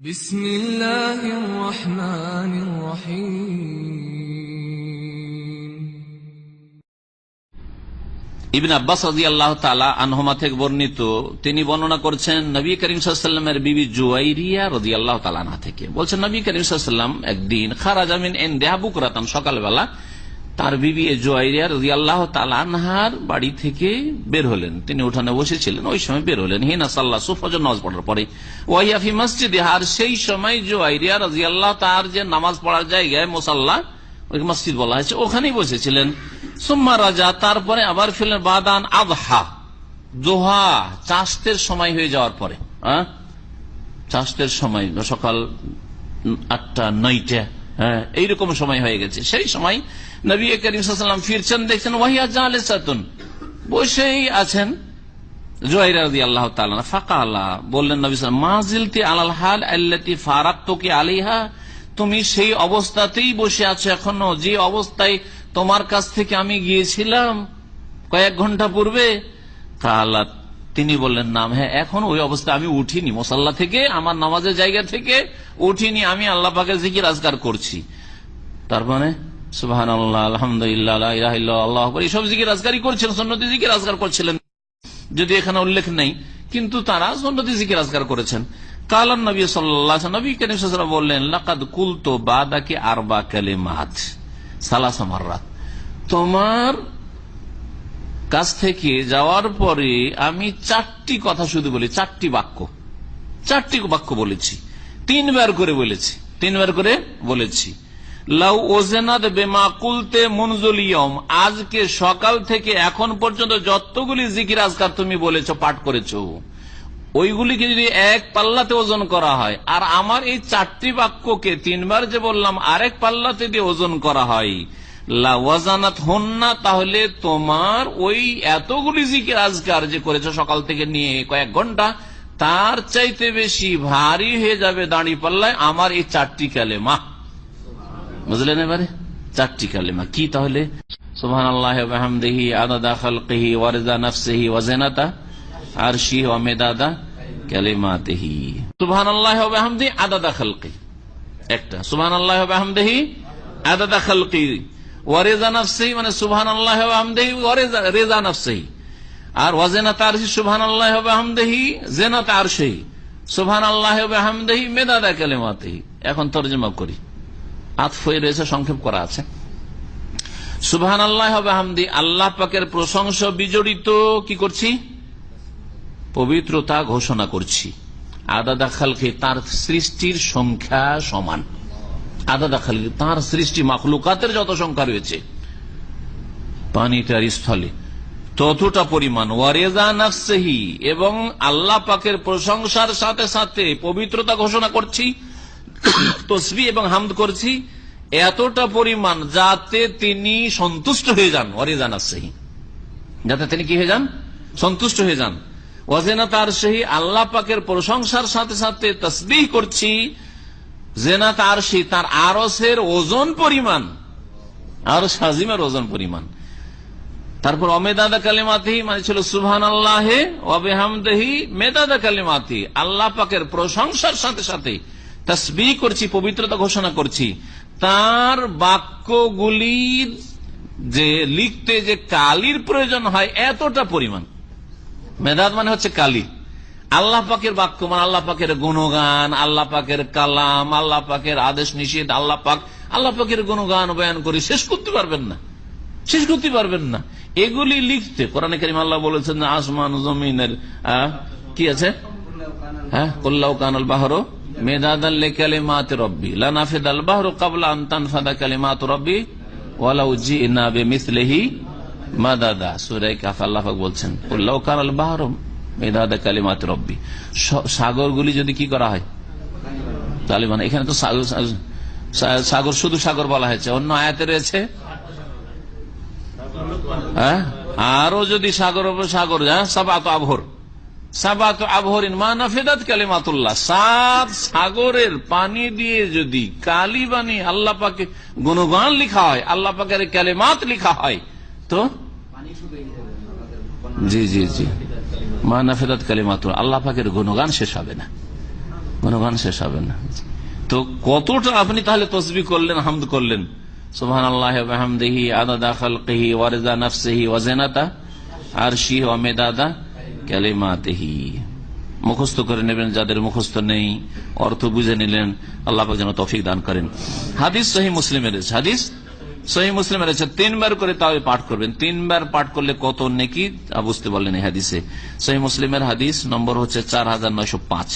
بسم الله الرحمن الرحيم ইবিন আব্বাস রাজি আল্লাহ তালা আনহমা থেকে বর্ণিত তিনি বর্ণনা করছেন নবী করিম সাল্লামের বিবি জুয়াইরিয়া রদি আল্লাহ তালানা থেকে বলছেন নবী করিম সাল্লাম একদিন খারাজামিন এন দেহাবুক রাতান সকালবেলা তার বিবি জুয়াইরিয়া রদি আল্লাহ তালানহার বাড়ি থেকে বের হলেন। তিনি উঠানে বসেছিলেন, ওই সময় বের হলেন। হিনা সাল্লাহ সুফজর নামাজ পড়ার পরে। ওয়াইয়াফি মসজিদ, আর সেই সময় জুয়াইরিয়া রাজি আল্লাহ তার যে নামাজ পড়ার জায়গায় মোসাল্লা, ওই মসজিদ বলা হয়েছে, ওখানেই বসেছিলেন। সুম্মা রাজা, তারপরে আবার ফিরলেন বাদান আবহা দোহা চাষতের সময় হয়ে যাওয়ার পরে। চাষতের সময়, সকাল আটটা, নয়টা। হ্যাঁ এইরকম সময় হয়ে গেছে। সেই সময় নবী করিম সাল্লাম ফিরছেন দেখছেন ওয়াহিয়া জাহালে সাতুন বসেই আছেন আল্লাহ বললেন নবী সাল্লাম, মা জিলতি আলাল হাল আল্লাতি ফারাক আলিহা তুমি সেই অবস্থাতেই বসে আছো যে অবস্থায় তোমার কাছ থেকে আমি গিয়েছিলাম কয়েক ঘণ্টা পূর্বে কালা তিনি বললেন, নাম হ্যাঁ এখন ওই অবস্থা আমি উঠিনি। মোসাল্লা থেকে, আমার নামাজের জায়গা থেকে উঠিনি, আমি আল্লাহ পাকে জিকির আজগার করছি। তার মানে সুবাহ আল্লাহ আলহামদুলিল্লাহ আল্লাহু এইসব জিকির আজগারই করছিলেন সন্ন্যতি জিকির আজগার করছিলেন। যদি এখানে উল্লেখ নেই, কিন্তু তারা সন্ন্যতি জিকির আজগার করেছেন। কালান নবী সাল্লাহ নবী কেন বললেন, লাকাদ কুলতো বাদাকে আরবা কালে মাত সালাসা তোমার কাছ থেকে যাওয়ার পরে আমি চারটি কথা শুধু বলি, চারটি বাক্য। চারটি বাক্য বলেছি। তিনবার করে বলেছি, তিনবার করে বলেছি। লাউ ওজেনাদ বেমা কুলতে মনজুলিয়ম আজকে সকাল থেকে এখন পর্যন্ত যতগুলি জিকির আজকার তুমি বলেছ, পাঠ করেছ, ওইগুলিকে যদি এক পাল্লাতে ওজন করা হয়, আর আমার এই চারটি বাক্যকে তিনবার যে বললাম, আরেক পাল্লাতে দিয়ে ওজন করা হয় ওয়াজানাত হন না তাহলে তোমার ওই এতগুলি জিকির আজকার যে করেছ সকাল থেকে নিয়ে কয়েক ঘণ্টা, তার চাইতে বেশি ভারী হয়ে যাবে দাঁড়ি পাল্লায় আমার এই চারটি কালেমা। বুঝলেন এবারে? চারটি কালেমা। কি তাহলে? সুহান আল্লাহ আহমদেহি আদাদা খালকেহি, ওয়ারেদা নফসেহি ওয়াজেনাতা আরশি ওয়ামেদাদা কালেমাতেহি। সুবহান আল্লাহ আদাদা খালকি। একটা। সুবহান আল্লাহ আহমদেহি আদাদা খালকি। মানে আল্লাহ আর আল্লাহ জেনা আল্লাহ কালেমাতেহি। এখন তর্জমা করি। সংক্ষেপ করা আছে। সুবহান আল্লাহ হামদি, আল্লাহ পাকের প্রশংসা বিজড়িত, কি করছি? পবিত্রতা ঘোষণা করছি। আদাদা খালকে, তার সৃষ্টির সংখ্যা সমান। আদাদা খালকে তার সৃষ্টি মাখলুকাতের যত সংখ্যা রয়েছে, পানিটার স্থলে ততটা পরিমাণ। ওয়ারেজা নাফসেহি, এবং আল্লাহ পাকের প্রশংসার সাথে সাথে পবিত্রতা ঘোষণা করছি, তসবি এবং হামদ করছি, এতটা পরিমাণ যাতে তিনি সন্তুষ্ট হয়ে যান ওয়ারেজান সেই যাতে তিনি কি হয়ে যান? সন্তুষ্ট হয়ে যান। ওয়াজেনা তার সেই আল্লাহ পাকের প্রশংসার সাথে সাথে তসবিহ করছি জেনা তার সেই তার আরসের ওজন পরিমাণ। আর সাজিমের ওজন পরিমাণ। তারপর অমেদাদা কালিমাতি মানে ছিল সুবহান আল্লাহে অবেহামদেহি মেদাদা কালিমাতি। আল্লাহ পাকের প্রশংসার সাথে সাথে তসবি করছি, পবিত্রতা ঘোষণা করছি। তার বাক্যগুলির যে লিখতে যে কালির প্রয়োজন হয়, এতটা পরিমাণ। মেদাদ মানে হচ্ছে কালি। আল্লাহ পাকের বাক্য মানে আল্লাহ পাকের গুণগান, আল্লাহ পাকের কালাম, আল্লাহ পাকের আদেশ নিষেধ, আল্লাহ পাক, আল্লাহ পাকের গুণগান বয়ান করে শেষ করতে পারবেন না। শেষ করতে পারবেন না। এগুলি লিখতে, কোরআন করিম আল্লাহ বলেছেন আসমান জমিনের কি আছে? হ্যাঁ? কানাল কাবলা আল্লাহ পাক বলছেন কানাল মেদাদা কালিমাত রব্বি। সাগরগুলি যদি কি করা হয়? তালিবান। এখানে তো সাগর সাগর শুধু সাগর বলা হয়েছে। অন্য আয়াতে রয়েছে? হ্যাঁ? আরও যদি সাগর সাগর সাবাত আভর সাবাত আবহরিন মা নাফেদাত কালিমাতুল্লাহ। সাত সাগরের পানি দিয়ে যদি কালি বানি আল্লাহ পাকে গুণগান লিখা হয় আল্লাহ পাকের কালেমাত লিখা হয় তো? জি জি জি। মা নাফেদাত কালিমাতুল, আল্লাহ পাকের গুণগান শেষ হবে না। গুণগান শেষ হবে না। তো কতটা আপনি তাহলে তসবি করলেন, হামদ করলেন? সুহান আল্লাহ হামদেহি আদাদা খালকেহি, ওয়ারেদা নফসেহি ওয়াজেনাতা আরশি ওয়ামেদাদা ক্যালিমাতেহি মুখস্থ করে নেবেন যাদের মুখস্থ নেই, অর্থ বুঝে নিলেন, আল্লাহ যেন তফিক দান করেন। হাদিস সহি মুসলিমের, হাদিস সহি মুসলিম রয়েছে তিনবার করে তাও পাঠ করবেন। তিনবার পাঠ করলে কত নেকি? বুঝতে পারলেন এই হাদিসে। সহি মুসলিমের হাদিস নম্বর হচ্ছে চার হাজার নয়শো পাঁচ।